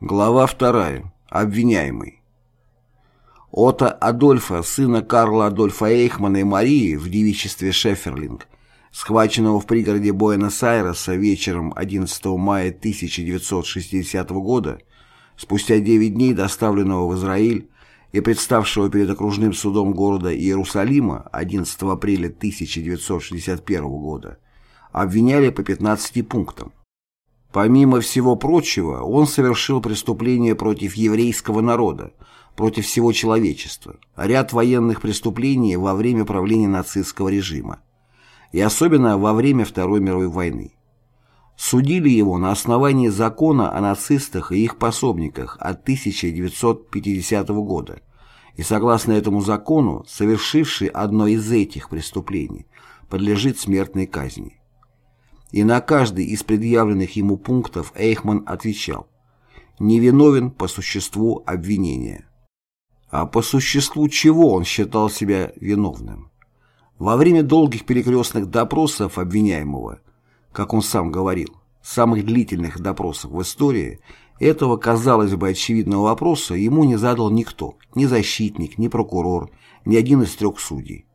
Глава 2. Обвиняемый. Ота Адольфа, сына Карла Адольфа Эйхмана и Марии в девичестве Шеферлинг, схваченного в пригороде Буэнос-Айреса вечером 11 мая 1960 года, спустя 9 дней доставленного в Израиль и представшего перед окружным судом города Иерусалима 11 апреля 1961 года, обвиняли по 15 пунктам. Помимо всего прочего, он совершил преступления против еврейского народа, против всего человечества, ряд военных преступлений во время правления нацистского режима, и особенно во время Второй мировой войны. Судили его на основании закона о нацистах и их пособниках от 1950 года, и согласно этому закону, совершивший одно из этих преступлений, подлежит смертной казни. И на каждый из предъявленных ему пунктов Эйхман отвечал «невиновен по существу обвинения». А по существу чего он считал себя виновным? Во время долгих перекрестных допросов обвиняемого, как он сам говорил, самых длительных допросов в истории, этого, казалось бы, очевидного вопроса ему не задал никто, ни защитник, ни прокурор, ни один из трех судей.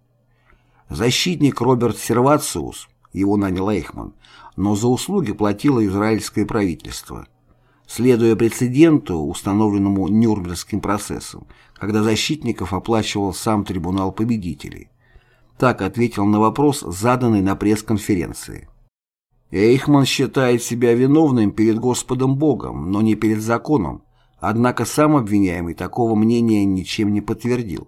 Защитник Роберт Сервациус его нанял Эйхман, но за услуги платило израильское правительство. Следуя прецеденту, установленному Нюрнбергским процессом, когда защитников оплачивал сам трибунал победителей. Так ответил на вопрос, заданный на пресс-конференции. Эйхман считает себя виновным перед Господом Богом, но не перед законом, однако сам обвиняемый такого мнения ничем не подтвердил.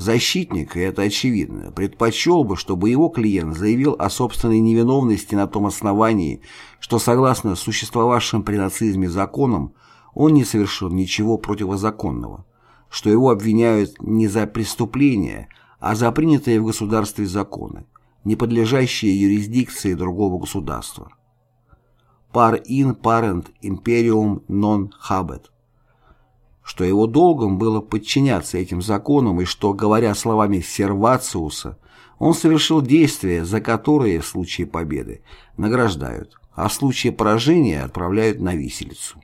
Защитник, и это очевидно, предпочел бы, чтобы его клиент заявил о собственной невиновности на том основании, что согласно существовавшим при нацизме законам он не совершил ничего противозаконного, что его обвиняют не за преступление, а за принятые в государстве законы, не подлежащие юрисдикции другого государства. Par in parent imperium non habet что его долгом было подчиняться этим законам и что, говоря словами Сервациуса, он совершил действия, за которые в случае победы награждают, а в случае поражения отправляют на виселицу.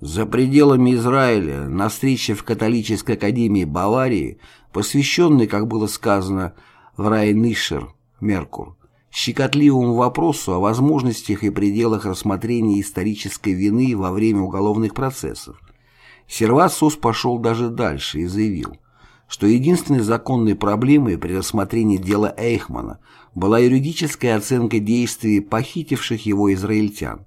За пределами Израиля, на встрече в католической академии Баварии, посвященной, как было сказано, в Райнишер, Меркур, щекотливому вопросу о возможностях и пределах рассмотрения исторической вины во время уголовных процессов, Сервасус пошел даже дальше и заявил, что единственной законной проблемой при рассмотрении дела Эйхмана была юридическая оценка действий похитивших его израильтян,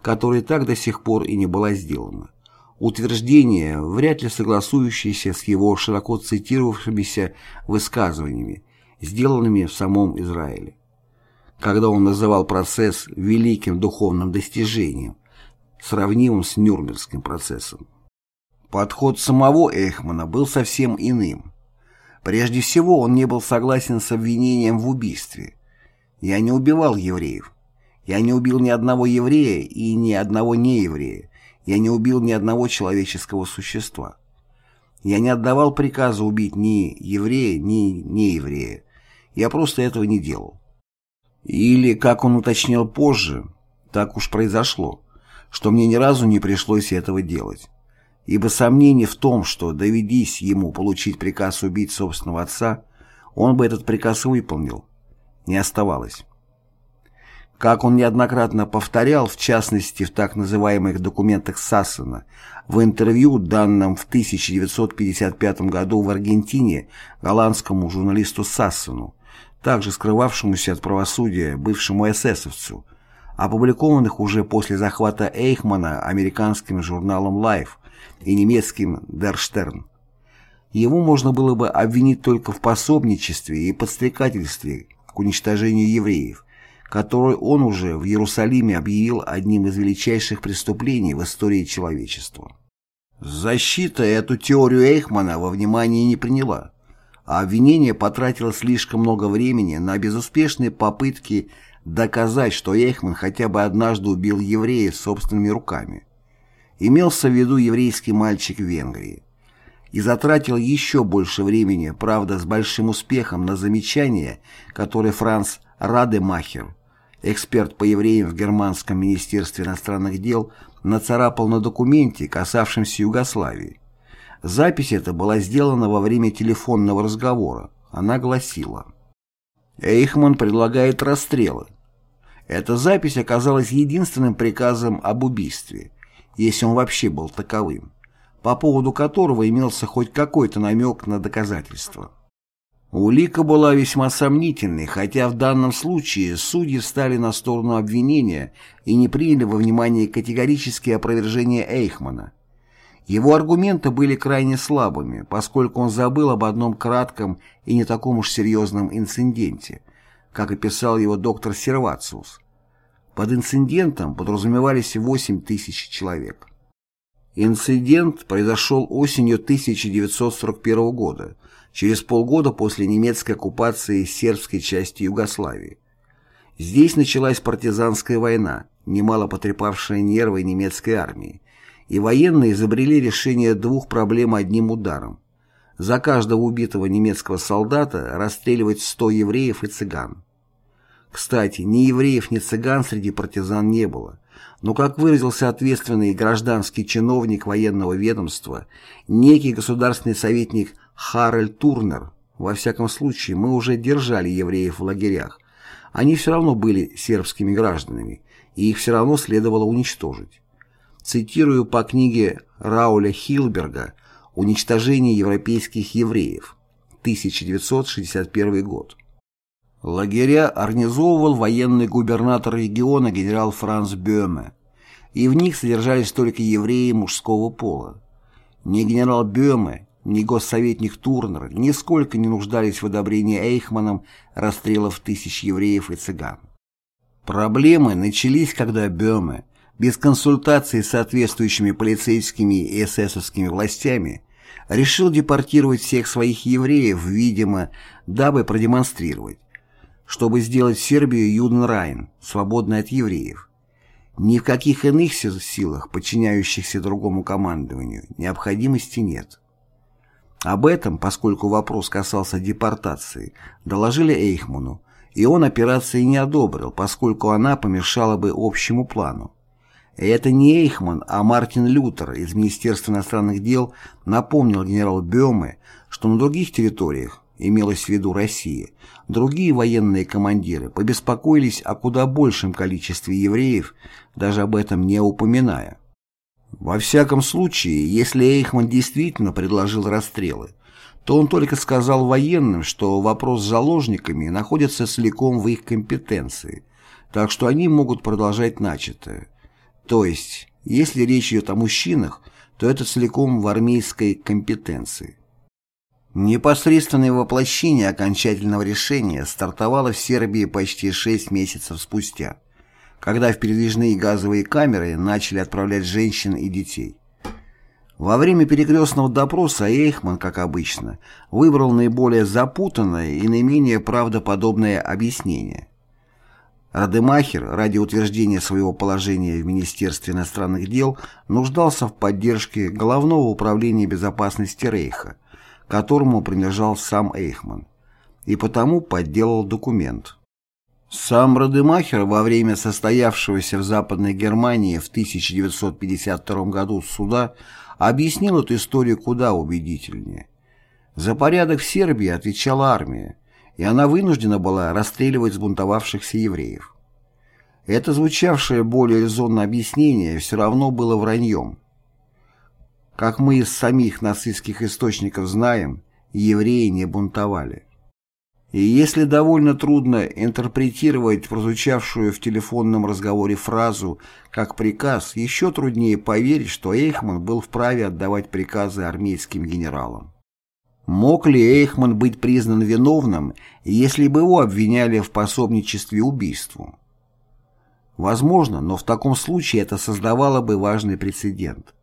которая так до сих пор и не была сделана. Утверждение, вряд ли согласующееся с его широко цитировавшимися высказываниями, сделанными в самом Израиле. Когда он называл процесс великим духовным достижением, сравнимым с Нюрнбергским процессом. Подход самого Эхмана был совсем иным. Прежде всего, он не был согласен с обвинением в убийстве. «Я не убивал евреев. Я не убил ни одного еврея и ни одного нееврея. Я не убил ни одного человеческого существа. Я не отдавал приказа убить ни еврея, ни нееврея. Я просто этого не делал». Или, как он уточнил позже, так уж произошло, что мне ни разу не пришлось этого делать ибо сомнений в том, что доведись ему получить приказ убить собственного отца, он бы этот приказ выполнил, не оставалось. Как он неоднократно повторял, в частности в так называемых документах Сассена, в интервью, данном в 1955 году в Аргентине голландскому журналисту Сассену, также скрывавшемуся от правосудия бывшему эсэсовцу, опубликованных уже после захвата Эйхмана американским журналом Life и немецким Stern. Его можно было бы обвинить только в пособничестве и подстрекательстве к уничтожению евреев, которое он уже в Иерусалиме объявил одним из величайших преступлений в истории человечества. Защита эту теорию Эйхмана во внимание не приняла, а обвинение потратило слишком много времени на безуспешные попытки доказать, что Эйхман хотя бы однажды убил еврея собственными руками имелся в виду еврейский мальчик в Венгрии, и затратил еще больше времени, правда с большим успехом, на замечание, которое Франц Радемахер, эксперт по евреям в Германском министерстве иностранных дел, нацарапал на документе, касавшемся Югославии. Запись эта была сделана во время телефонного разговора. Она гласила «Эйхман предлагает расстрелы. Эта запись оказалась единственным приказом об убийстве, если он вообще был таковым, по поводу которого имелся хоть какой-то намек на доказательство. Улика была весьма сомнительной, хотя в данном случае судьи встали на сторону обвинения и не приняли во внимание категорические опровержения Эйхмана. Его аргументы были крайне слабыми, поскольку он забыл об одном кратком и не таком уж серьезном инциденте, как описал его доктор Сервациус. Под инцидентом подразумевались 8 тысяч человек. Инцидент произошел осенью 1941 года, через полгода после немецкой оккупации сербской части Югославии. Здесь началась партизанская война, немало потрепавшая нервы немецкой армии, и военные изобрели решение двух проблем одним ударом. За каждого убитого немецкого солдата расстреливать 100 евреев и цыган. Кстати, ни евреев, ни цыган среди партизан не было, но, как выразился ответственный гражданский чиновник военного ведомства, некий государственный советник Харальд Турнер, во всяком случае, мы уже держали евреев в лагерях. Они все равно были сербскими гражданами, и их все равно следовало уничтожить. Цитирую по книге Рауля Хилберга «Уничтожение европейских евреев», 1961 год. Лагеря организовывал военный губернатор региона генерал Франц Бёме, и в них содержались только евреи мужского пола. Ни генерал Бёме, ни госсоветник Турнер нисколько не нуждались в одобрении Эйхманом расстрелов тысяч евреев и цыган. Проблемы начались, когда Бёме, без консультации с соответствующими полицейскими и эсэсовскими властями, решил депортировать всех своих евреев, видимо, дабы продемонстрировать, чтобы сделать Сербию Юденрайн, свободной от евреев. Ни в каких иных силах, подчиняющихся другому командованию, необходимости нет. Об этом, поскольку вопрос касался депортации, доложили Эйхману, и он операции не одобрил, поскольку она помешала бы общему плану. И это не Эйхман, а Мартин Лютер из Министерства иностранных дел напомнил генералу Бёме, что на других территориях, имелось в виду Россия, другие военные командиры побеспокоились о куда большем количестве евреев, даже об этом не упоминая. Во всяком случае, если Эйхман действительно предложил расстрелы, то он только сказал военным, что вопрос с заложниками находится целиком в их компетенции, так что они могут продолжать начатое. То есть, если речь идет о мужчинах, то это целиком в армейской компетенции. Непосредственное воплощение окончательного решения стартовало в Сербии почти шесть месяцев спустя когда в передвижные газовые камеры начали отправлять женщин и детей. Во время перекрестного допроса Эйхман, как обычно, выбрал наиболее запутанное и наименее правдоподобное объяснение. Радемахер ради утверждения своего положения в Министерстве иностранных дел нуждался в поддержке Головного управления безопасности Рейха, которому принадлежал сам Эйхман, и потому подделал документ. Сам Радемахер во время состоявшегося в Западной Германии в 1952 году суда объяснил эту историю куда убедительнее. За порядок в Сербии отвечала армия, и она вынуждена была расстреливать сбунтовавшихся евреев. Это звучавшее более резонное объяснение все равно было враньем. Как мы из самих нацистских источников знаем, евреи не бунтовали. И если довольно трудно интерпретировать прозвучавшую в телефонном разговоре фразу как приказ, еще труднее поверить, что Эйхман был вправе отдавать приказы армейским генералам. Мог ли Эйхман быть признан виновным, если бы его обвиняли в пособничестве убийству? Возможно, но в таком случае это создавало бы важный прецедент.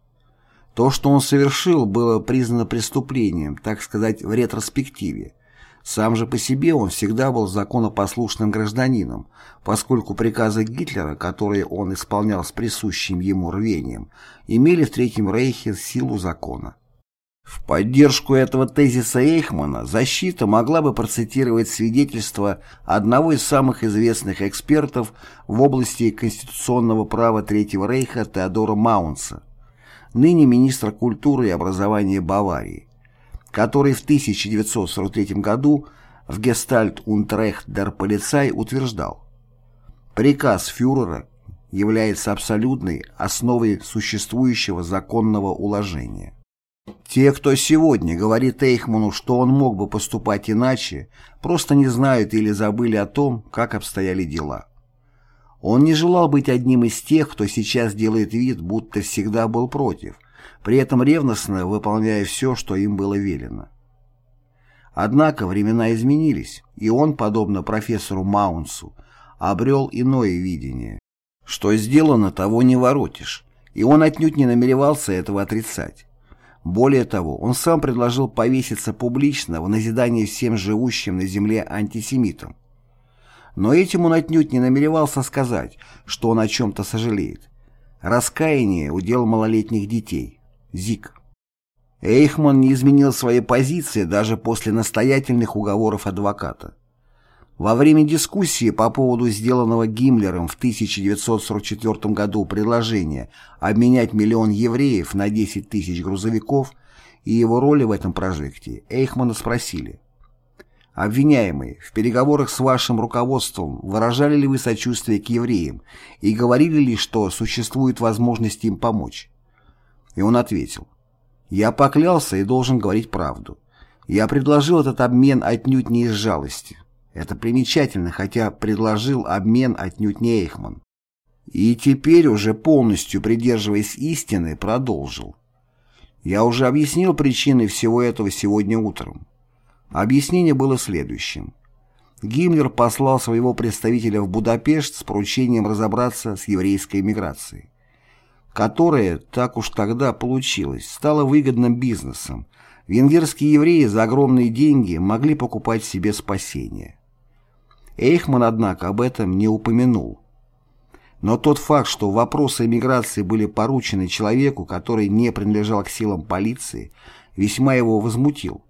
То, что он совершил, было признано преступлением, так сказать, в ретроспективе, сам же по себе он всегда был законопослушным гражданином, поскольку приказы Гитлера, которые он исполнял с присущим ему рвением, имели в Третьем Рейхе силу закона. В поддержку этого тезиса Эйхмана защита могла бы процитировать свидетельство одного из самых известных экспертов в области конституционного права Третьего Рейха Теодора Маунса, ныне министра культуры и образования Баварии, который в 1943 году в Гестальт Унтрехт дер Полицай утверждал «Приказ фюрера является абсолютной основой существующего законного уложения». Те, кто сегодня говорит Эйхману, что он мог бы поступать иначе, просто не знают или забыли о том, как обстояли дела. Он не желал быть одним из тех, кто сейчас делает вид, будто всегда был против, при этом ревностно выполняя все, что им было велено. Однако времена изменились, и он, подобно профессору Маунсу, обрел иное видение. Что сделано, того не воротишь, и он отнюдь не намеревался этого отрицать. Более того, он сам предложил повеситься публично в назидание всем живущим на земле антисемитам. Но этим он отнюдь не намеревался сказать, что он о чем-то сожалеет. Раскаяние – удел малолетних детей. ЗИК. Эйхман не изменил своей позиции даже после настоятельных уговоров адвоката. Во время дискуссии по поводу сделанного Гиммлером в 1944 году предложения обменять миллион евреев на 10 тысяч грузовиков и его роли в этом прожекте, Эйхмана спросили. «Обвиняемый, в переговорах с вашим руководством выражали ли вы сочувствие к евреям и говорили ли, что существует возможность им помочь?» И он ответил. «Я поклялся и должен говорить правду. Я предложил этот обмен отнюдь не из жалости. Это примечательно, хотя предложил обмен отнюдь не Эйхман. И теперь, уже полностью придерживаясь истины, продолжил. Я уже объяснил причины всего этого сегодня утром. Объяснение было следующим. Гиммлер послал своего представителя в Будапешт с поручением разобраться с еврейской эмиграцией, которая, так уж тогда получилось, стала выгодным бизнесом. Венгерские евреи за огромные деньги могли покупать себе спасение. Эйхман, однако, об этом не упомянул. Но тот факт, что вопросы эмиграции были поручены человеку, который не принадлежал к силам полиции, весьма его возмутил,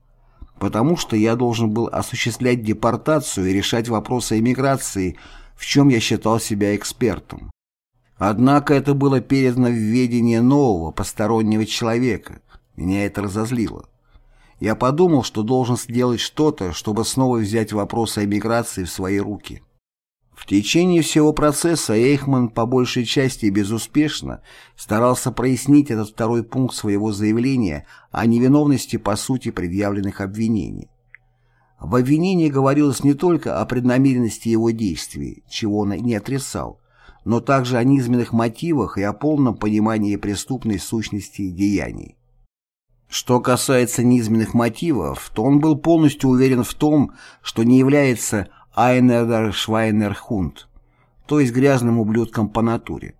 потому что я должен был осуществлять депортацию и решать вопросы эмиграции, в чем я считал себя экспертом. Однако это было передано в ведение нового, постороннего человека. Меня это разозлило. Я подумал, что должен сделать что-то, чтобы снова взять вопросы о миграции в свои руки. В течение всего процесса Эйхман по большей части безуспешно старался прояснить этот второй пункт своего заявления о невиновности по сути предъявленных обвинений. В обвинении говорилось не только о преднамеренности его действий, чего он не отрицал, но также о низменных мотивах и о полном понимании преступной сущности деяний. Что касается низменных мотивов, то он был полностью уверен в том, что не является Айнердер Швайнерхунд, то есть грязным ублюдком по натуре.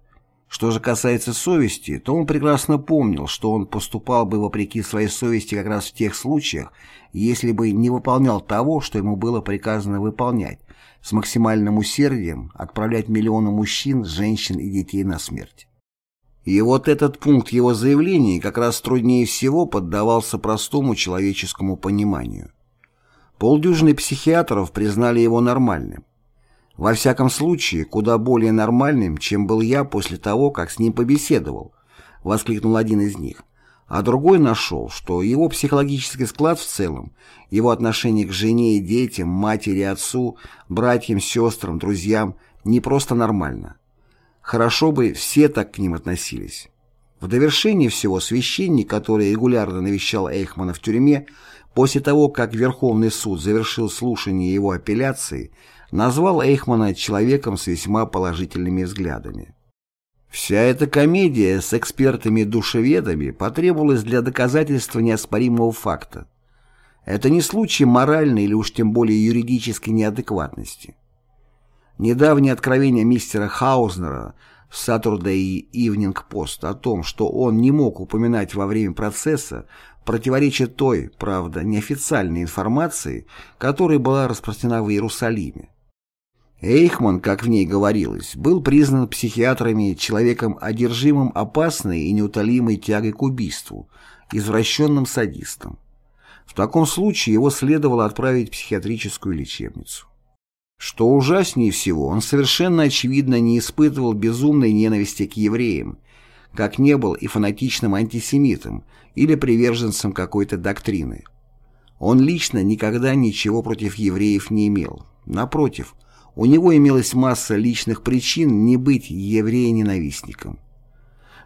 Что же касается совести, то он прекрасно помнил, что он поступал бы вопреки своей совести как раз в тех случаях, если бы не выполнял того, что ему было приказано выполнять, с максимальным усердием отправлять миллионы мужчин, женщин и детей на смерть. И вот этот пункт его заявлений как раз труднее всего поддавался простому человеческому пониманию. Полдюжины психиатров признали его нормальным. Во всяком случае, куда более нормальным, чем был я после того, как с ним побеседовал, воскликнул один из них. А другой нашел, что его психологический склад в целом, его отношение к жене и детям, матери и отцу, братьям, сестрам, друзьям, не просто нормально. Хорошо бы все так к ним относились. В довершении всего священник, который регулярно навещал Эйхмана в тюрьме, после того, как Верховный суд завершил слушание его апелляции, назвал Эйхмана человеком с весьма положительными взглядами. Вся эта комедия с экспертами-душеведами потребовалась для доказательства неоспоримого факта. Это не случай моральной или уж тем более юридической неадекватности. Недавнее откровение мистера Хаузнера в Saturday Evening Post о том, что он не мог упоминать во время процесса, противоречит той, правда, неофициальной информации, которая была распространена в Иерусалиме. Эйхман, как в ней говорилось, был признан психиатрами человеком одержимым опасной и неутолимой тягой к убийству, извращенным садистом. В таком случае его следовало отправить в психиатрическую лечебницу. Что ужаснее всего, он совершенно очевидно не испытывал безумной ненависти к евреям, как не был и фанатичным антисемитом или приверженцем какой-то доктрины. Он лично никогда ничего против евреев не имел. Напротив, у него имелась масса личных причин не быть еврея-ненавистником.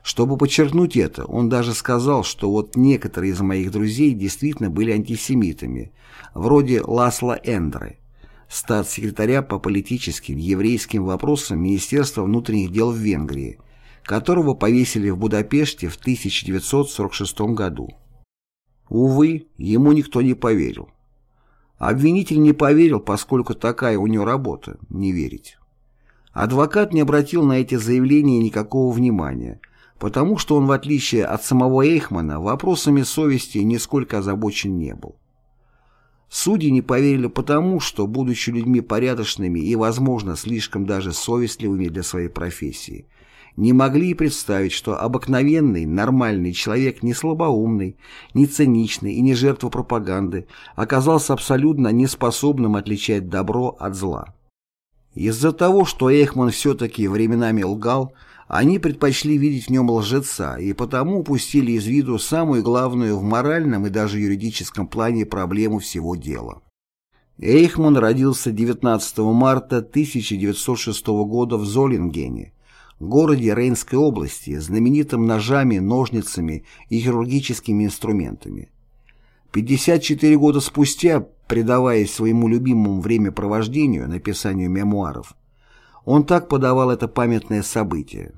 Чтобы подчеркнуть это, он даже сказал, что вот некоторые из моих друзей действительно были антисемитами, вроде Ласла Эндре, статс-секретаря по политическим еврейским вопросам Министерства внутренних дел в Венгрии, которого повесили в Будапеште в 1946 году. Увы, ему никто не поверил. Обвинитель не поверил, поскольку такая у него работа – не верить. Адвокат не обратил на эти заявления никакого внимания, потому что он, в отличие от самого Эйхмана, вопросами совести нисколько озабочен не был. Судьи не поверили потому, что, будучи людьми порядочными и, возможно, слишком даже совестливыми для своей профессии, не могли представить, что обыкновенный, нормальный человек не слабоумный, не циничный и не жертва пропаганды оказался абсолютно неспособным отличать добро от зла. Из-за того, что Эхман все-таки временами лгал, они предпочли видеть в нем лжеца и потому упустили из виду самую главную в моральном и даже юридическом плане проблему всего дела. Эйхман родился 19 марта 1906 года в Золингене, городе Рейнской области, знаменитым ножами, ножницами и хирургическими инструментами. 54 года спустя, предаваясь своему любимому времяпровождению, написанию мемуаров, он так подавал это памятное событие.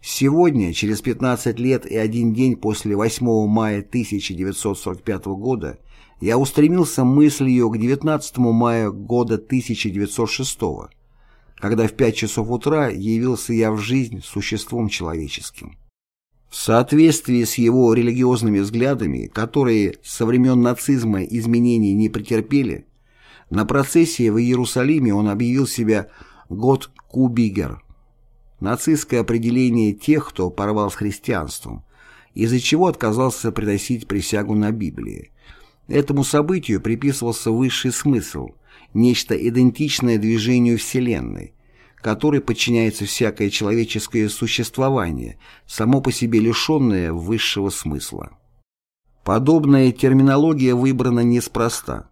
Сегодня, через 15 лет и один день после 8 мая 1945 года, я устремился мыслью к 19 мая года 1906 года когда в пять часов утра явился я в жизнь существом человеческим. В соответствии с его религиозными взглядами, которые со времен нацизма изменений не претерпели, на процессии в Иерусалиме он объявил себя «Год Кубигер» – нацистское определение тех, кто порвал с христианством, из-за чего отказался приносить присягу на Библии. Этому событию приписывался высший смысл – нечто идентичное движению Вселенной, которой подчиняется всякое человеческое существование, само по себе лишенное высшего смысла. Подобная терминология выбрана неспроста.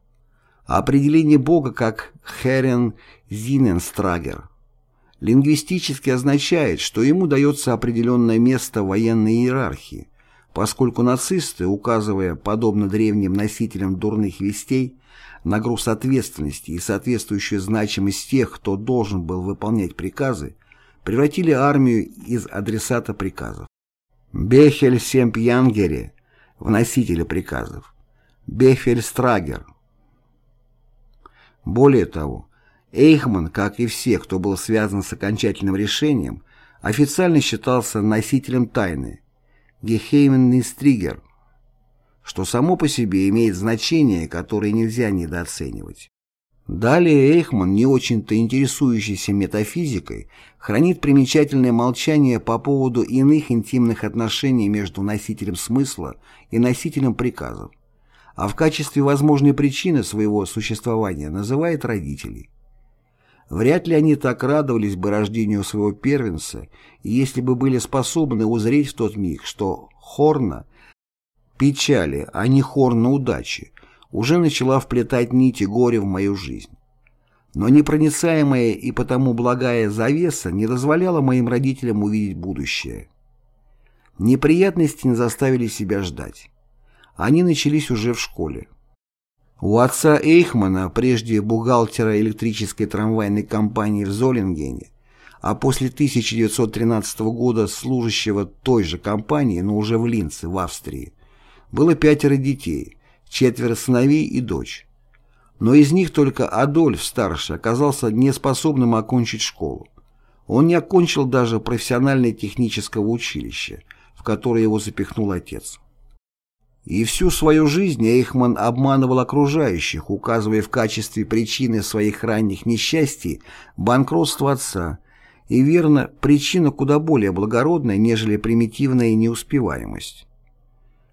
Определение Бога как Херен Зиненстрагер лингвистически означает, что ему дается определенное место в военной иерархии, поскольку нацисты, указывая, подобно древним носителям дурных вестей, на груз ответственности и соответствующую значимость тех, кто должен был выполнять приказы, превратили армию из адресата приказов. Бехель Семпьянгере – в носителя приказов. Бехель Страгер. Более того, Эйхман, как и все, кто был связан с окончательным решением, официально считался носителем тайны – Гехеймен-Нистригер – что само по себе имеет значение, которое нельзя недооценивать. Далее Эйхман, не очень-то интересующийся метафизикой, хранит примечательное молчание по поводу иных интимных отношений между носителем смысла и носителем приказов, а в качестве возможной причины своего существования называет родителей. Вряд ли они так радовались бы рождению своего первенца, если бы были способны узреть в тот миг, что Хорна печали, а не хор на удачи, уже начала вплетать нити горя в мою жизнь. Но непроницаемая и потому благая завеса не дозволяла моим родителям увидеть будущее. Неприятности не заставили себя ждать. Они начались уже в школе. У отца Эйхмана, прежде бухгалтера электрической трамвайной компании в Золингене, а после 1913 года служащего той же компании, но уже в Линце, в Австрии, было пятеро детей, четверо сыновей и дочь. Но из них только Адольф, старший, оказался неспособным окончить школу. Он не окончил даже профессиональное технического училище, в которое его запихнул отец. И всю свою жизнь Эйхман обманывал окружающих, указывая в качестве причины своих ранних несчастий банкротство отца, и верно, причина куда более благородная, нежели примитивная неуспеваемость.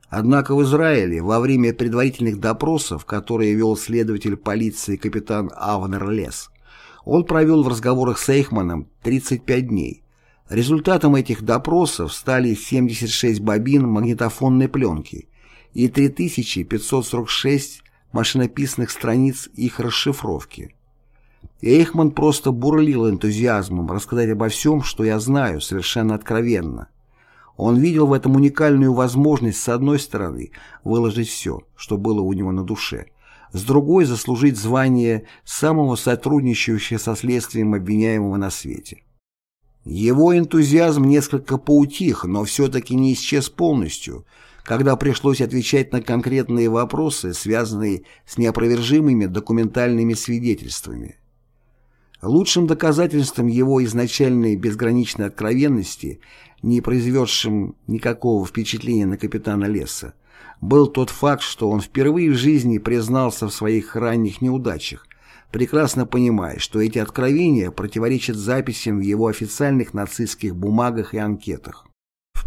Однако в Израиле во время предварительных допросов, которые вел следователь полиции капитан Авнер Лес, он провел в разговорах с Эйхманом 35 дней. Результатом этих допросов стали 76 бобин магнитофонной пленки и 3546 машинописных страниц их расшифровки. Эйхман просто бурлил энтузиазмом рассказать обо всем, что я знаю, совершенно откровенно. Он видел в этом уникальную возможность, с одной стороны, выложить все, что было у него на душе, с другой – заслужить звание самого сотрудничающего со следствием обвиняемого на свете. Его энтузиазм несколько поутих, но все-таки не исчез полностью, когда пришлось отвечать на конкретные вопросы, связанные с неопровержимыми документальными свидетельствами. Лучшим доказательством его изначальной безграничной откровенности не произведшим никакого впечатления на капитана Лесса, был тот факт, что он впервые в жизни признался в своих ранних неудачах, прекрасно понимая, что эти откровения противоречат записям в его официальных нацистских бумагах и анкетах.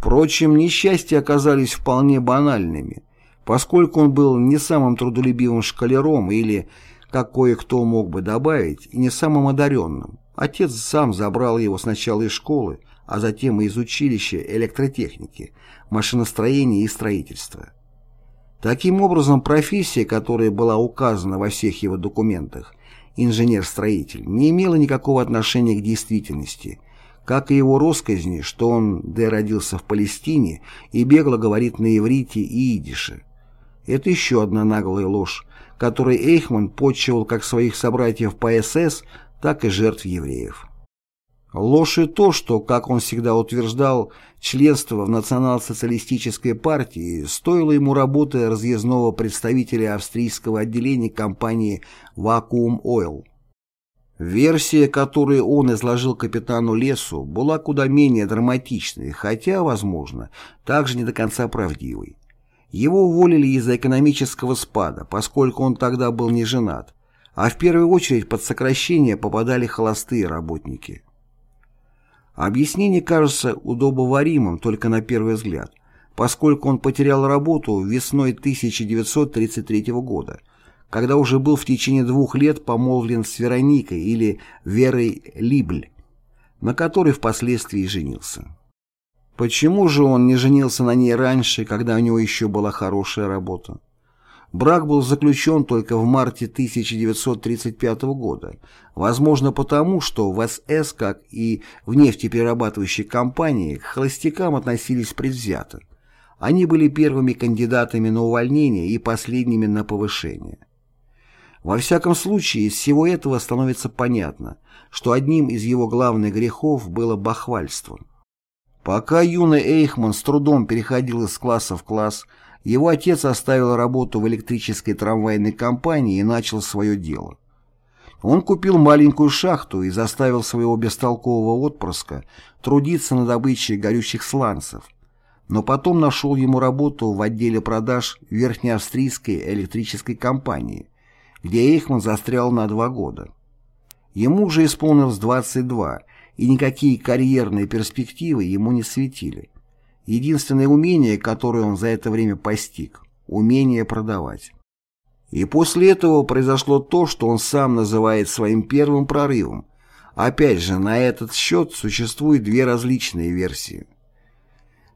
Впрочем, несчастья оказались вполне банальными, поскольку он был не самым трудолюбивым шкалером или, как кое-кто мог бы добавить, и не самым одаренным. Отец сам забрал его сначала из школы, а затем и из училища электротехники, машиностроения и строительства. Таким образом, профессия, которая была указана во всех его документах, инженер-строитель, не имела никакого отношения к действительности, как и его россказни, что он Д. родился в Палестине и бегло говорит на иврите и идише. Это еще одна наглая ложь, которой Эйхман почивал как своих собратьев по СС, так и жертв евреев. Ложь и то, что, как он всегда утверждал, членство в национал-социалистической партии стоило ему работы разъездного представителя австрийского отделения компании Vacuum Oil. Версия, которую он изложил капитану Лесу, была куда менее драматичной, хотя, возможно, также не до конца правдивой. Его уволили из-за экономического спада, поскольку он тогда был не женат, а в первую очередь под сокращение попадали холостые работники. Объяснение кажется удобоваримым только на первый взгляд, поскольку он потерял работу весной 1933 года, когда уже был в течение двух лет помолвлен с Вероникой или Верой Либль, на которой впоследствии женился. Почему же он не женился на ней раньше, когда у него еще была хорошая работа? Брак был заключен только в марте 1935 года, возможно потому, что в СС, как и в нефтеперерабатывающей компании, к холостякам относились предвзято. Они были первыми кандидатами на увольнение и последними на повышение. Во всяком случае, из всего этого становится понятно, что одним из его главных грехов было бахвальство. Пока юный Эйхман с трудом переходил из класса в класс, его отец оставил работу в электрической трамвайной компании и начал свое дело. Он купил маленькую шахту и заставил своего бестолкового отпрыска трудиться на добыче горючих сланцев, но потом нашел ему работу в отделе продаж Верхнеавстрийской электрической компании, где Эйхман застрял на два года. Ему уже исполнилось 22, и никакие карьерные перспективы ему не светили. Единственное умение, которое он за это время постиг – умение продавать. И после этого произошло то, что он сам называет своим первым прорывом. Опять же, на этот счет существуют две различные версии.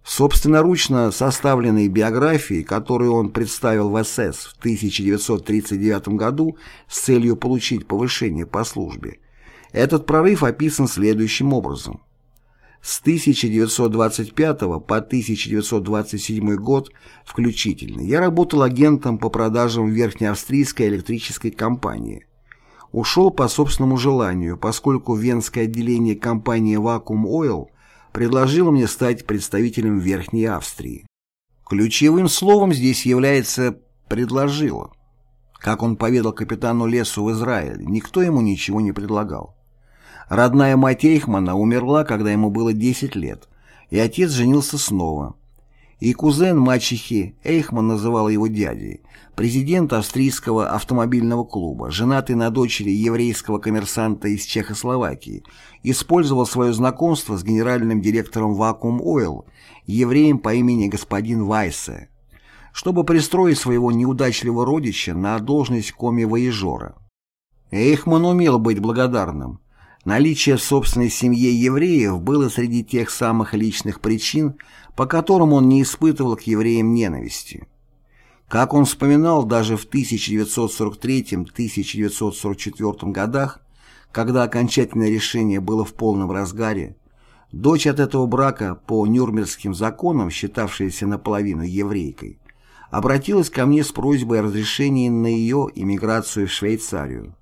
Собственноручно составленной биографии, которую он представил в СС в 1939 году с целью получить повышение по службе, этот прорыв описан следующим образом. С 1925 по 1927 год включительно я работал агентом по продажам Верхнеавстрийской электрической компании. Ушел по собственному желанию, поскольку венское отделение компании Vacuum Oil предложило мне стать представителем Верхней Австрии. Ключевым словом здесь является «предложило». Как он поведал капитану Лесу в Израиле, никто ему ничего не предлагал. Родная мать Эйхмана умерла, когда ему было 10 лет, и отец женился снова. И кузен мачехи Эйхман называл его дядей, президент австрийского автомобильного клуба, женатый на дочери еврейского коммерсанта из Чехословакии, использовал свое знакомство с генеральным директором Vacuum Oil, евреем по имени господин Вайсе, чтобы пристроить своего неудачливого родича на должность коми-воежора. Эйхман умел быть благодарным. Наличие собственной семье евреев было среди тех самых личных причин, по которым он не испытывал к евреям ненависти. Как он вспоминал даже в 1943-1944 годах, когда окончательное решение было в полном разгаре, дочь от этого брака по нюрнбергским законам, считавшаяся наполовину еврейкой, обратилась ко мне с просьбой о разрешении на ее иммиграцию в Швейцарию.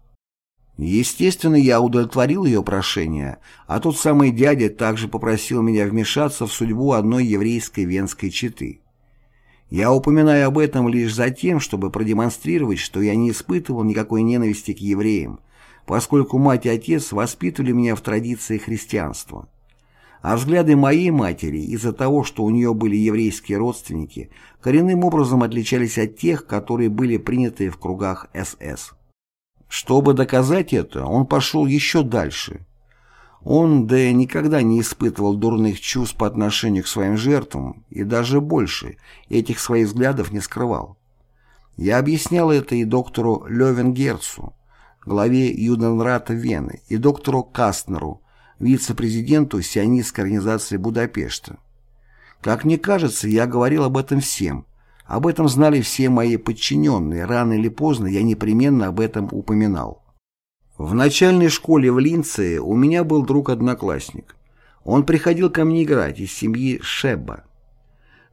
Естественно, я удовлетворил ее прошение, а тот самый дядя также попросил меня вмешаться в судьбу одной еврейской венской четы. Я упоминаю об этом лишь за тем, чтобы продемонстрировать, что я не испытывал никакой ненависти к евреям, поскольку мать и отец воспитывали меня в традиции христианства. А взгляды моей матери, из-за того, что у нее были еврейские родственники, коренным образом отличались от тех, которые были приняты в кругах СС. Чтобы доказать это, он пошел еще дальше. Он, да никогда не испытывал дурных чувств по отношению к своим жертвам, и даже больше, этих своих взглядов не скрывал. Я объяснял это и доктору Левенгерцу, главе Юденрата Вены, и доктору Кастнеру, вице-президенту сионистской организации Будапешта. Как мне кажется, я говорил об этом всем, об этом знали все мои подчиненные, рано или поздно я непременно об этом упоминал. В начальной школе в Линце у меня был друг-одноклассник. Он приходил ко мне играть из семьи Шебба.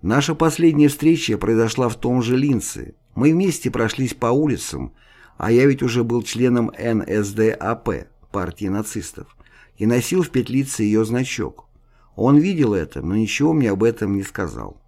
Наша последняя встреча произошла в том же Линце. Мы вместе прошлись по улицам, а я ведь уже был членом НСДАП, партии нацистов, и носил в петлице ее значок. Он видел это, но ничего мне об этом не сказал.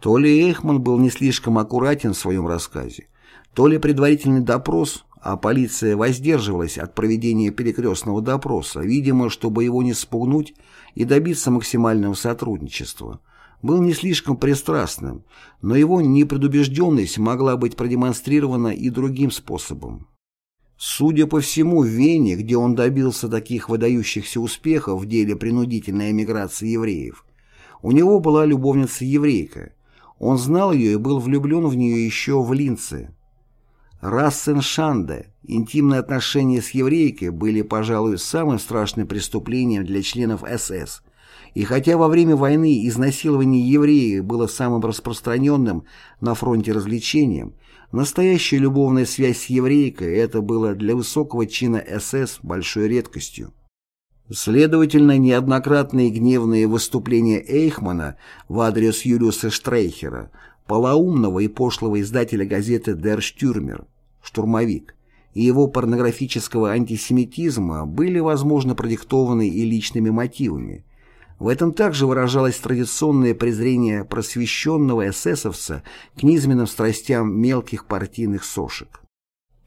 То ли Эйхман был не слишком аккуратен в своем рассказе, то ли предварительный допрос, а полиция воздерживалась от проведения перекрестного допроса, видимо, чтобы его не спугнуть и добиться максимального сотрудничества, был не слишком пристрастным, но его непредубежденность могла быть продемонстрирована и другим способом. Судя по всему, в Вене, где он добился таких выдающихся успехов в деле принудительной эмиграции евреев, у него была любовница-еврейка, он знал ее и был влюблен в нее еще в Линце. Рассеншанде, интимные отношения с еврейкой были, пожалуй, самым страшным преступлением для членов СС. И хотя во время войны изнасилование евреев было самым распространенным на фронте развлечением, настоящая любовная связь с еврейкой это было для высокого чина СС большой редкостью. Следовательно, неоднократные гневные выступления Эйхмана в адрес Юлиуса Штрейхера, полоумного и пошлого издателя газеты «Дер Штюрмер» «Штурмовик», и его порнографического антисемитизма были, возможно, продиктованы и личными мотивами. В этом также выражалось традиционное презрение просвещенного эсэсовца к низменным страстям мелких партийных сошек.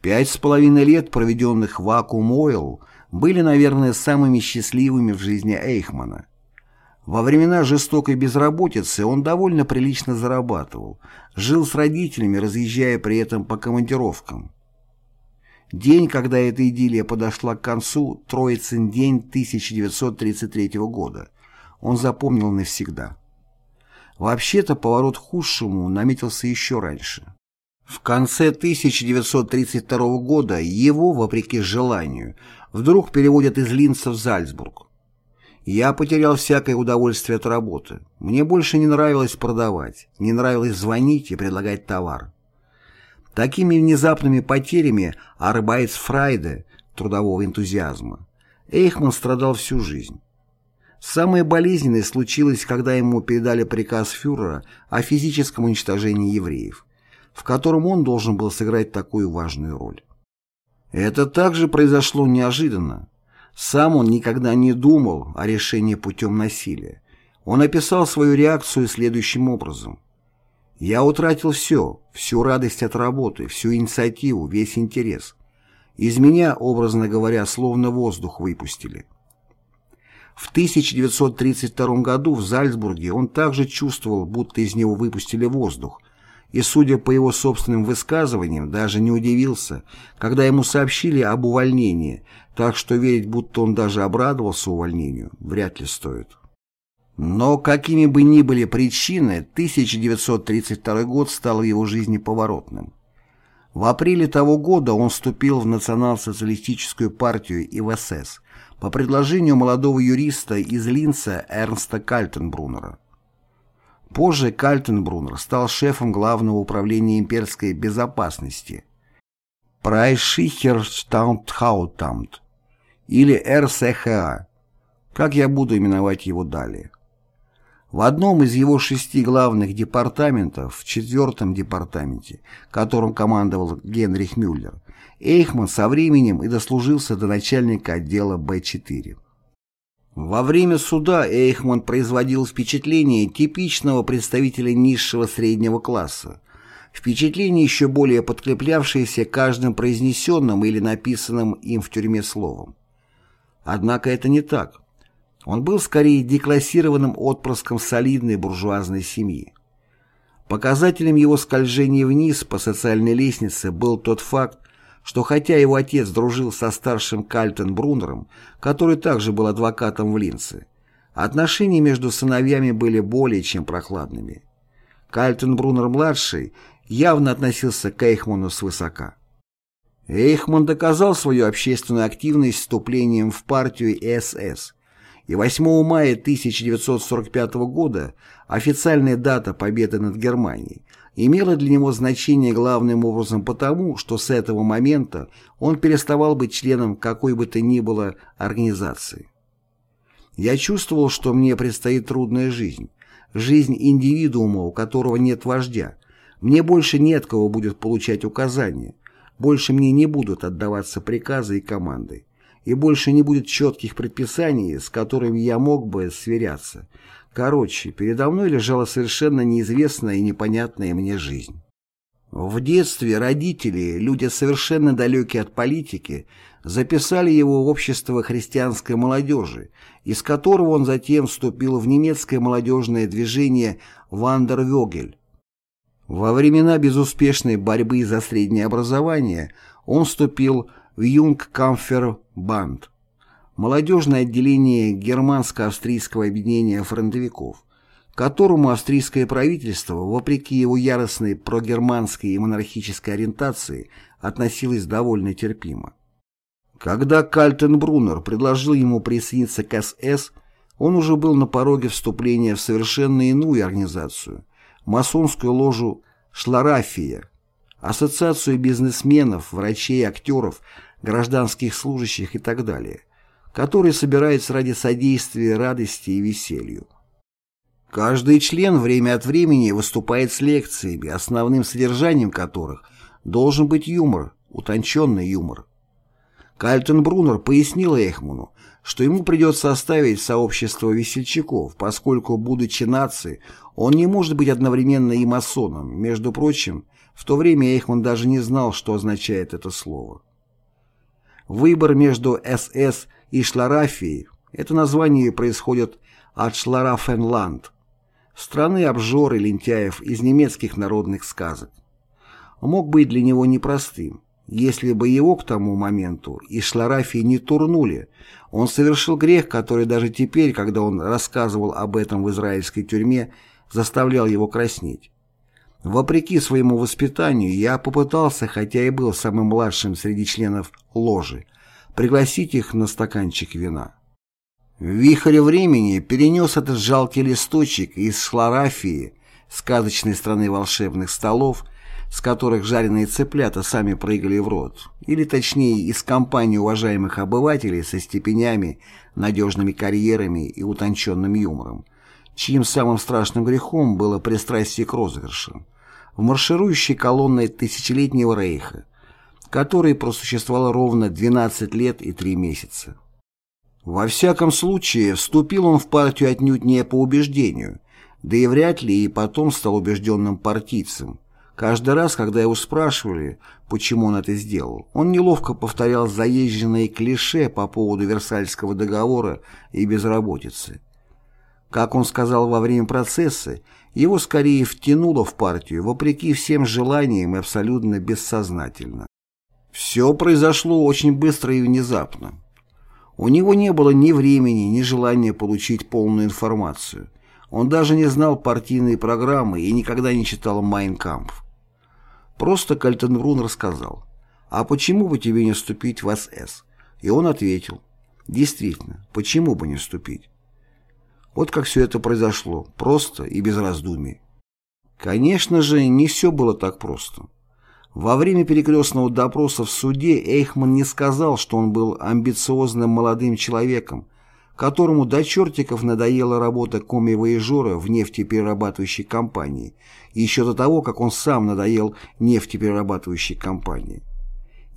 Пять с половиной лет, проведенных в Вакуум Ойл, были, наверное, самыми счастливыми в жизни Эйхмана. Во времена жестокой безработицы он довольно прилично зарабатывал, жил с родителями, разъезжая при этом по командировкам. День, когда эта идиллия подошла к концу, Троицын день 1933 года, он запомнил навсегда. Вообще-то поворот к худшему наметился еще раньше. В конце 1932 года его, вопреки желанию, вдруг переводят из Линца в Зальцбург. Я потерял всякое удовольствие от работы. Мне больше не нравилось продавать, не нравилось звонить и предлагать товар. Такими внезапными потерями Арбайтсфрайде, трудового энтузиазма, Эйхман страдал всю жизнь. Самое болезненное случилось, когда ему передали приказ фюрера о физическом уничтожении евреев – в котором он должен был сыграть такую важную роль. Это также произошло неожиданно. Сам он никогда не думал о решении путем насилия. Он описал свою реакцию следующим образом. «Я утратил все, всю радость от работы, всю инициативу, весь интерес. Из меня, образно говоря, словно воздух выпустили». В 1932 году в Зальцбурге он также чувствовал, будто из него выпустили воздух, и, судя по его собственным высказываниям, даже не удивился, когда ему сообщили об увольнении, так что верить, будто он даже обрадовался увольнению, вряд ли стоит. Но какими бы ни были причины, 1932 год стал в его жизни поворотным. В апреле того года он вступил в национал-социалистическую партию и в СС по предложению молодого юриста из Линца Эрнста Кальтенбруннера. Позже Кальтенбруннер стал шефом Главного управления имперской безопасности Прайшихерштаутхаутамт или РСХА, как я буду именовать его далее. В одном из его шести главных департаментов, в четвертом департаменте, которым командовал Генрих Мюллер, Эйхман со временем и дослужился до начальника отдела Б-4. Во время суда Эйхман производил впечатление типичного представителя низшего среднего класса, впечатление еще более подкреплявшееся каждым произнесенным или написанным им в тюрьме словом. Однако это не так. Он был скорее деклассированным отпрыском солидной буржуазной семьи. Показателем его скольжения вниз по социальной лестнице был тот факт, что хотя его отец дружил со старшим Кальтенбруннером, который также был адвокатом в Линце, отношения между сыновьями были более чем прохладными. Кальтенбруннер-младший явно относился к Эйхману свысока. Эйхман доказал свою общественную активность вступлением в партию СС, и 8 мая 1945 года, официальная дата победы над Германией, имела для него значение главным образом потому, что с этого момента он переставал быть членом какой бы то ни было организации. Я чувствовал, что мне предстоит трудная жизнь, жизнь индивидуума, у которого нет вождя. Мне больше нет кого будет получать указания, больше мне не будут отдаваться приказы и команды и больше не будет четких предписаний, с которыми я мог бы сверяться. Короче, передо мной лежала совершенно неизвестная и непонятная мне жизнь. В детстве родители, люди совершенно далекие от политики, записали его в общество христианской молодежи, из которого он затем вступил в немецкое молодежное движение «Вандервёгель». Во времена безуспешной борьбы за среднее образование он вступил в Юнгкамфер-банд, молодежное отделение германско-австрийского объединения фронтовиков, которому австрийское правительство, вопреки его яростной прогерманской и монархической ориентации, относилось довольно терпимо. Когда Кальтенбруннер предложил ему присоединиться к СС, он уже был на пороге вступления в совершенно иную организацию – масонскую ложу «Шларафия», ассоциацию бизнесменов, врачей, актеров, гражданских служащих и так далее, которые собираются ради содействия радости и веселью. Каждый член время от времени выступает с лекциями, основным содержанием которых должен быть юмор, утонченный юмор. Кальтенбруннер пояснил Эхману, что ему придется оставить сообщество весельчаков, поскольку, будучи нацией, он не может быть одновременно и масоном. Между прочим, в то время Эйхман даже не знал, что означает это слово. Выбор между СС и Шларафией – это название происходит от Шларафенланд, страны обжор и лентяев из немецких народных сказок. Мог быть для него непростым. Если бы его к тому моменту и Шларафии не турнули, он совершил грех, который даже теперь, когда он рассказывал об этом в израильской тюрьме, заставлял его краснеть. Вопреки своему воспитанию, я попытался, хотя и был самым младшим среди членов ложи, пригласить их на стаканчик вина. Вихрь времени перенес этот жалкий листочек из Шларафии, сказочной страны волшебных столов, с которых жареные цыплята сами прыгали в рот, или точнее из компании уважаемых обывателей со степенями, надежными карьерами и утонченным юмором, чьим самым страшным грехом было пристрастие к розыгрышам, в марширующей колонной тысячелетнего рейха, который просуществовал ровно 12 лет и 3 месяца. Во всяком случае, вступил он в партию отнюдь не по убеждению, да и вряд ли и потом стал убежденным партийцем, Каждый раз, когда его спрашивали, почему он это сделал, он неловко повторял заезженные клише по поводу Версальского договора и безработицы. Как он сказал во время процесса, его скорее втянуло в партию, вопреки всем желаниям и абсолютно бессознательно. Все произошло очень быстро и внезапно. У него не было ни времени, ни желания получить полную информацию. Он даже не знал партийные программы и никогда не читал «Майнкампф». Просто Кальтенбрун рассказал, «А почему бы тебе не вступить в СС?» И он ответил, «Действительно, почему бы не вступить?» Вот как все это произошло, просто и без раздумий. Конечно же, не все было так просто. Во время перекрестного допроса в суде Эйхман не сказал, что он был амбициозным молодым человеком, которому до чертиков надоела работа коми-воежора в нефтеперерабатывающей компании, еще до того, как он сам надоел нефтеперерабатывающей компании.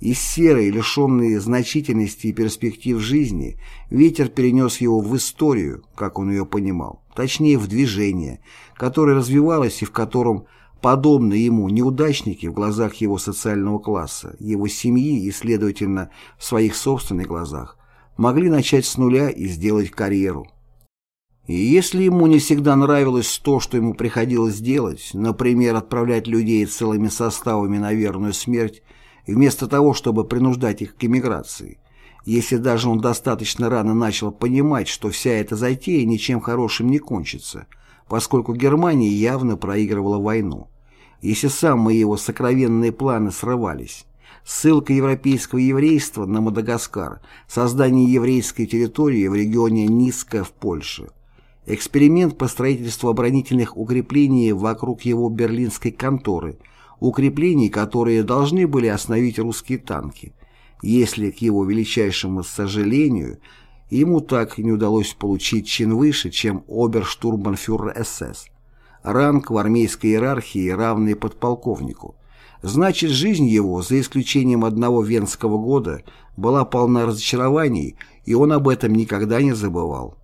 Из серой, лишенной значительности и перспектив жизни, ветер перенес его в историю, как он ее понимал, точнее в движение, которое развивалось и в котором подобные ему неудачники в глазах его социального класса, его семьи и, следовательно, в своих собственных глазах, могли начать с нуля и сделать карьеру. И если ему не всегда нравилось то, что ему приходилось делать, например, отправлять людей целыми составами на верную смерть, вместо того, чтобы принуждать их к эмиграции, если даже он достаточно рано начал понимать, что вся эта затея ничем хорошим не кончится, поскольку Германия явно проигрывала войну, если самые его сокровенные планы срывались. Ссылка европейского еврейства на Мадагаскар, создание еврейской территории в регионе Ниска в Польше, эксперимент по строительству оборонительных укреплений вокруг его берлинской конторы, укреплений, которые должны были остановить русские танки, если, к его величайшему сожалению, ему так не удалось получить чин выше, чем оберштурмбанфюрер СС, ранг в армейской иерархии, равный подполковнику. Значит, жизнь его, за исключением одного венского года, была полна разочарований, и он об этом никогда не забывал.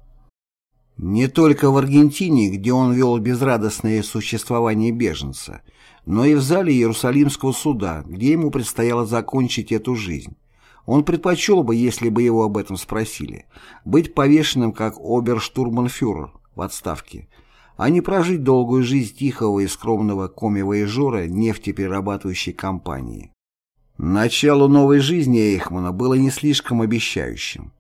Не только в Аргентине, где он вел безрадостное существование беженца, но и в зале Иерусалимского суда, где ему предстояло закончить эту жизнь. Он предпочел бы, если бы его об этом спросили, быть повешенным как оберштурманфюрер в отставке, а не прожить долгую жизнь тихого и скромного коми-воежора нефтеперерабатывающей компании. Начало новой жизни Эйхмана было не слишком обещающим.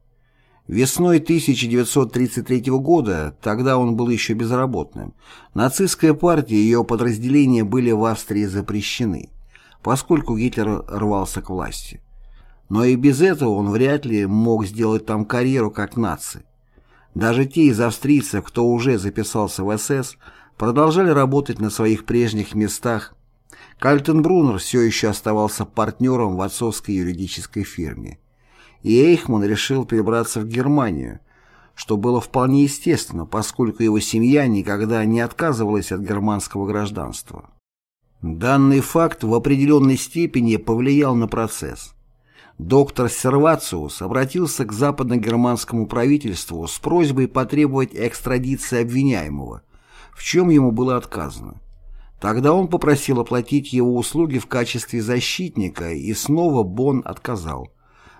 Весной 1933 года, тогда он был еще безработным, нацистская партия и ее подразделения были в Австрии запрещены, поскольку Гитлер рвался к власти. Но и без этого он вряд ли мог сделать там карьеру как нации. Даже те из австрийцев, кто уже записался в СС, продолжали работать на своих прежних местах. Кальтенбруннер все еще оставался партнером в отцовской юридической фирме. И Эйхман решил перебраться в Германию, что было вполне естественно, поскольку его семья никогда не отказывалась от германского гражданства. Данный факт в определенной степени повлиял на процесс. Доктор Сервациус обратился к западно-германскому правительству с просьбой потребовать экстрадиции обвиняемого, в чем ему было отказано. Тогда он попросил оплатить его услуги в качестве защитника, и снова Бонн отказал,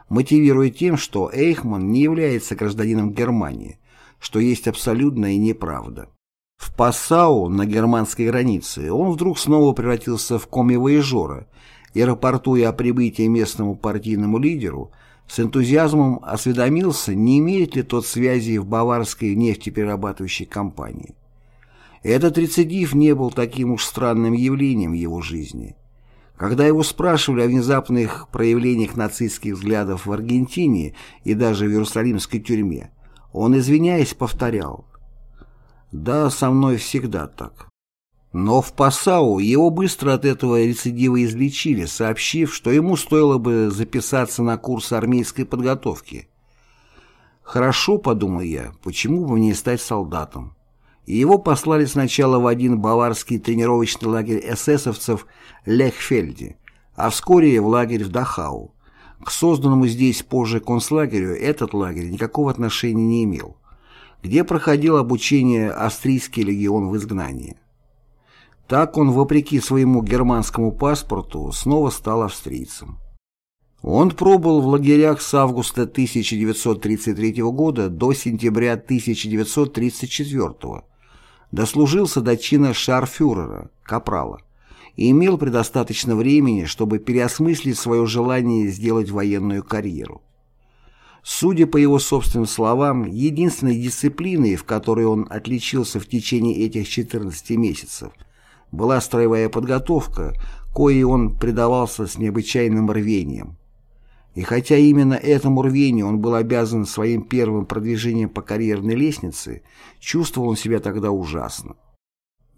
мотивируя тем, что Эйхман не является гражданином Германии, что есть абсолютная неправда. В Пассау, на германской границе, он вдруг снова превратился в коми-воежора – и, рапортуя о прибытии местному партийному лидеру, с энтузиазмом осведомился, не имеет ли тот связи в баварской нефтеперерабатывающей компании. Этот рецидив не был таким уж странным явлением его жизни. Когда его спрашивали о внезапных проявлениях нацистских взглядов в Аргентине и даже в Иерусалимской тюрьме, он, извиняясь, повторял «Да, со мной всегда так». Но в Пасау его быстро от этого рецидива излечили, сообщив, что ему стоило бы записаться на курс армейской подготовки. «Хорошо», — подумал я, — «почему бы мне стать солдатом?» И его послали сначала в один баварский тренировочный лагерь эсэсовцев Лехфельде, а вскоре в лагерь в Дахау. К созданному здесь позже концлагерю этот лагерь никакого отношения не имел, где проходил обучение австрийский легион в изгнании. Так он, вопреки своему германскому паспорту, снова стал австрийцем. Он пробыл в лагерях с августа 1933 года до сентября 1934 дослужился до чина шарфюрера, капрала, и имел предостаточно времени, чтобы переосмыслить свое желание сделать военную карьеру. Судя по его собственным словам, единственной дисциплиной, в которой он отличился в течение этих 14 месяцев, была строевая подготовка, коей он предавался с необычайным рвением. И хотя именно этому рвению он был обязан своим первым продвижением по карьерной лестнице, чувствовал он себя тогда ужасно.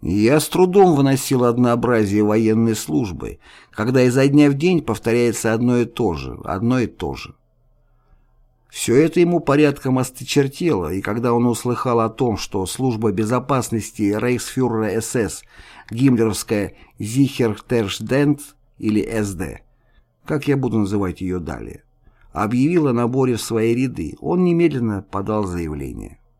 Я с трудом выносил однообразие военной службы, когда изо дня в день повторяется одно и то же, одно и то же. Все это ему порядком осточертело, и когда он услыхал о том, что служба безопасности рейхсфюрера СС, гиммлеровская Зихертершдент или СД, как я буду называть ее далее, объявил о наборе в свои ряды, он немедленно подал заявление.